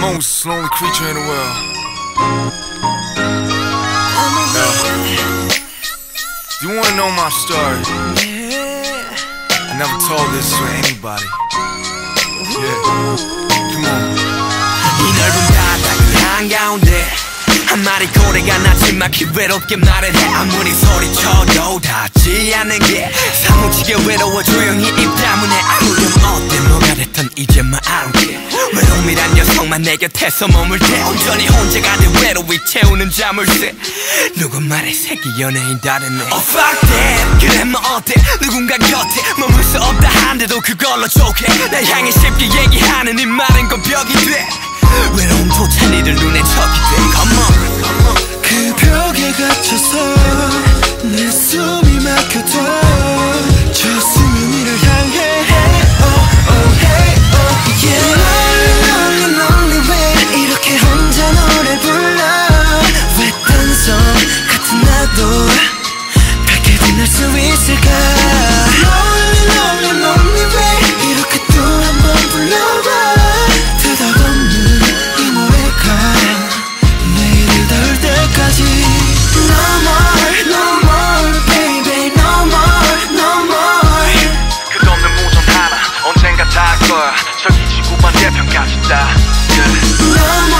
most lonely creature in the world. Do you wanna know my story? I never told this to anybody. Yeah, come on. 이 넓은 바다 그 한가운데 한 마리 고래가 나지막히 외롭게 말을 해 아무리 소리쳐도 닿지 않는 게 사무치게 외로워 조용히 입 다문에 아무렴 어때 됐든 이제 말 I 외로움이란 녀석만 내 곁에서 머물 때 온전히 혼자가 돼 외로이 채우는 자물쇠 누구 말에 새끼 연예인 다르네. Oh fuck that. 그래 뭐 어때? 누군가 곁에 머물 수 없다 한데도 그걸로 좋게 날 향해 쉽게 얘기하는 이 말은 건 벽이 돼. 외로움조차 니들 눈에 적이 돼. Come on. 그 벽에 갇혀서 내 숨이 막혀도 수 있을까 Lonely, lonely, lonely way 이렇게 또 한 번 불러봐 대답 없는 이 노래가 내일이 닿을 때까지 No more, no more, baby, no more, no more 끝없는 무전 하나 언젠가 닿을 거야 저기 지구 반대편까지 다 yeah. No more,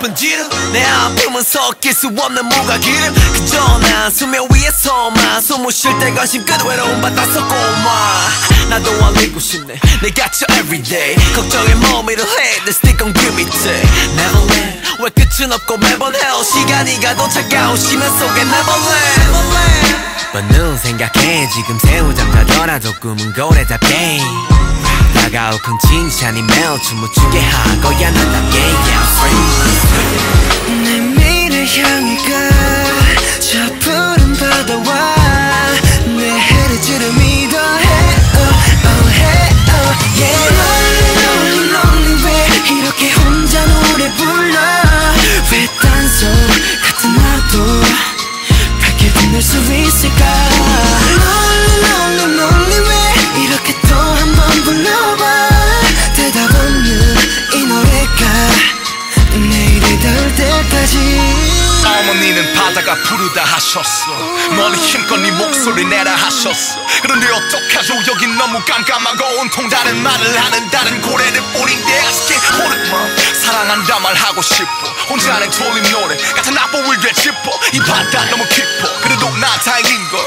얼마나 슬픈지를 내 아픔은 섞일 수 없는 무가기름 그저 난 수면 위에서만 숨을 쉴 때 관심 끝 외로움 받아서 고마. 나도 알리고 싶네. 내 갇혀 everyday 걱정에 머미를 해. They stick on give me day Neverland 왜 끝은 없고 매번 hell 시간이 가도 차가운 심연 속에 Neverland 뻔는 생각해. 지금 새우 잠자더라도 꿈은 고래 잡게 다가올 큰 칭찬이 매우 춤을 추게 하고야 나답게 yeah, free. 내 미래 향해 가 어머니는 바다가 부르다 하셨어 멀리 힘껏 네 목소리 내라 하셨어 그런데 어떡하죠? 여긴 너무 깜깜하고 온통 다른 말을 하는 다른 고래들 뿐인데 아쉽게 호르몬 사랑한다 말하고 싶어. 혼자는 졸린 노래 같은 악보를 되짚어. 이 바다 너무 깊어. 그래도 나 다행인 거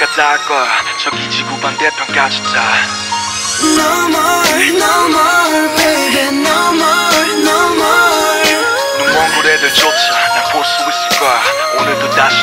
언젠가 거야 저기 지구 반대편까지 다 No more, no more, baby, no more, no more. 눈먼 고래들조차 날볼수 있을 거야. 오늘도 다시